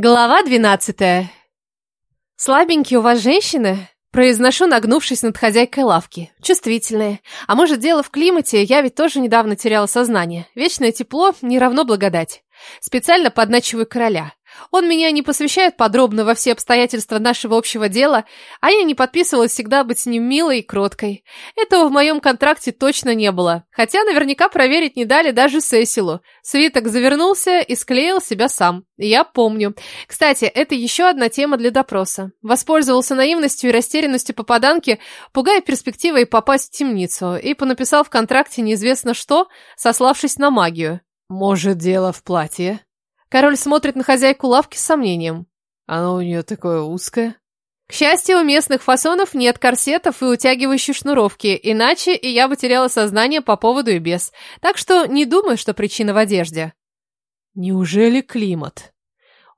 Глава двенадцатая. Слабенькие у вас женщины? Произношу, нагнувшись над хозяйкой лавки. Чувствительные. А может, дело в климате, я ведь тоже недавно теряла сознание. Вечное тепло не равно благодать. Специально подначиваю короля. Он меня не посвящает подробно во все обстоятельства нашего общего дела, а я не подписывалась всегда быть с ним милой и кроткой. Этого в моем контракте точно не было. Хотя наверняка проверить не дали даже Сесилу. Свиток завернулся и склеил себя сам. Я помню. Кстати, это еще одна тема для допроса. Воспользовался наивностью и растерянностью попаданки, пугая перспективой попасть в темницу, и понаписал в контракте неизвестно что, сославшись на магию. Может, дело в платье? Король смотрит на хозяйку лавки с сомнением. Оно у нее такое узкое. К счастью, у местных фасонов нет корсетов и утягивающей шнуровки, иначе и я бы теряла сознание по поводу и без. Так что не думаю, что причина в одежде. Неужели климат?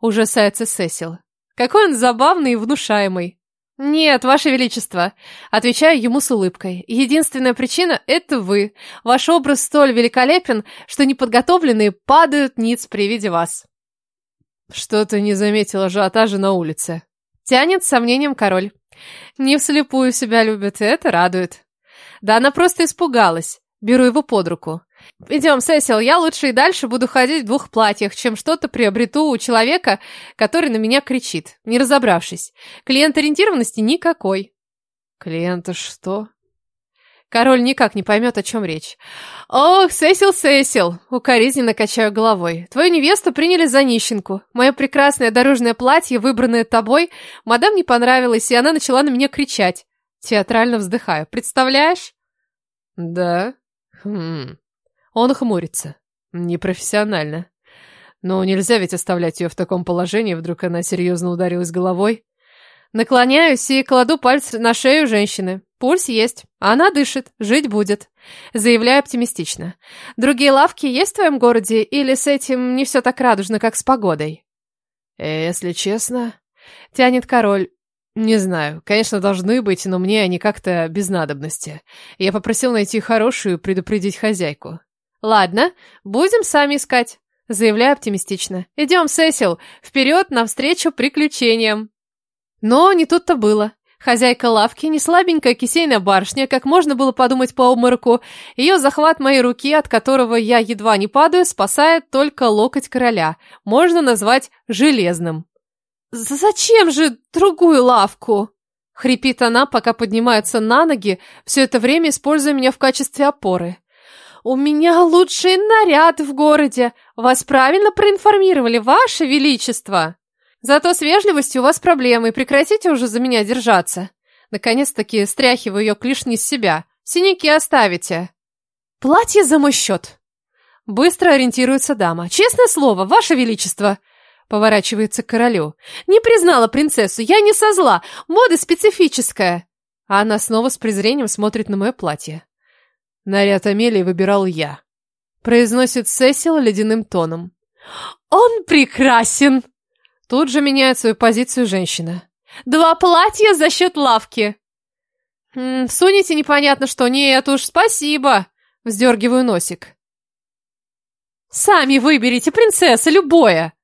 Ужасается Сесил. Какой он забавный и внушаемый. «Нет, Ваше Величество», — отвечаю ему с улыбкой. «Единственная причина — это вы. Ваш образ столь великолепен, что неподготовленные падают ниц при виде вас». Что-то не заметила ажиотажа на улице. Тянет с сомнением король. Не вслепую себя любит, и это радует. Да она просто испугалась. Беру его под руку. «Идем, Сесил, я лучше и дальше буду ходить в двух платьях, чем что-то приобрету у человека, который на меня кричит, не разобравшись. Клиент-ориентированности никакой». «Клиента что?» Король никак не поймет, о чем речь. «Ох, Сесил, Сесил!» — укоризненно качаю головой. «Твою невесту приняли за нищенку. Мое прекрасное дорожное платье, выбранное тобой, мадам не понравилось, и она начала на меня кричать. Театрально вздыхаю. Представляешь?» «Да? Хм...» Он хмурится. Непрофессионально. Но нельзя ведь оставлять ее в таком положении, вдруг она серьезно ударилась головой. Наклоняюсь и кладу пальцы на шею женщины. Пульс есть, она дышит, жить будет. Заявляю оптимистично. Другие лавки есть в твоем городе, или с этим не все так радужно, как с погодой? Если честно, тянет король. Не знаю, конечно, должны быть, но мне они как-то без надобности. Я попросил найти хорошую, предупредить хозяйку. Ладно, будем сами искать. Заявляю оптимистично. Идем, Сесил, вперед навстречу приключениям. Но не тут-то было. Хозяйка лавки, не слабенькая кисейная барышня, как можно было подумать по обмороку, ее захват моей руки, от которого я едва не падаю, спасает только локоть короля. Можно назвать железным. «Зачем же другую лавку?» Хрипит она, пока поднимается на ноги, все это время используя меня в качестве опоры. «У меня лучший наряд в городе. Вас правильно проинформировали, Ваше Величество!» «Зато с вежливостью у вас проблемы, прекратите уже за меня держаться!» Наконец-таки стряхиваю ее клишни с себя. «Синяки оставите!» «Платье за мой счет!» Быстро ориентируется дама. «Честное слово, Ваше Величество!» Поворачивается к королю. «Не признала принцессу, я не со зла, мода специфическая!» А она снова с презрением смотрит на мое платье. Наряд Амелии выбирал я. Произносит Сесил ледяным тоном. «Он прекрасен!» Тут же меняет свою позицию женщина. «Два платья за счет лавки!» М -м, «Сунете непонятно что. Нет уж, спасибо!» Вздергиваю носик. «Сами выберите, принцесса, любое!»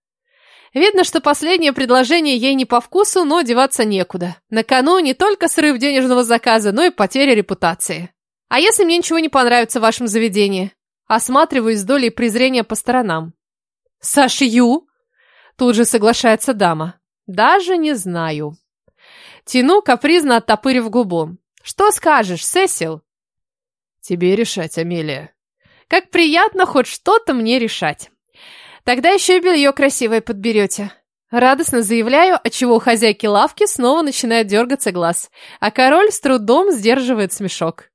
Видно, что последнее предложение ей не по вкусу, но деваться некуда. На кону не только срыв денежного заказа, но и потеря репутации. А если мне ничего не понравится в вашем заведении? Осматриваюсь с долей презрения по сторонам. Сошью? Тут же соглашается дама. Даже не знаю. Тяну, капризно оттопырив губу. Что скажешь, Сесил? Тебе решать, Амелия. Как приятно хоть что-то мне решать. Тогда еще и белье красивое подберете. Радостно заявляю, отчего у хозяйки лавки снова начинает дергаться глаз, а король с трудом сдерживает смешок.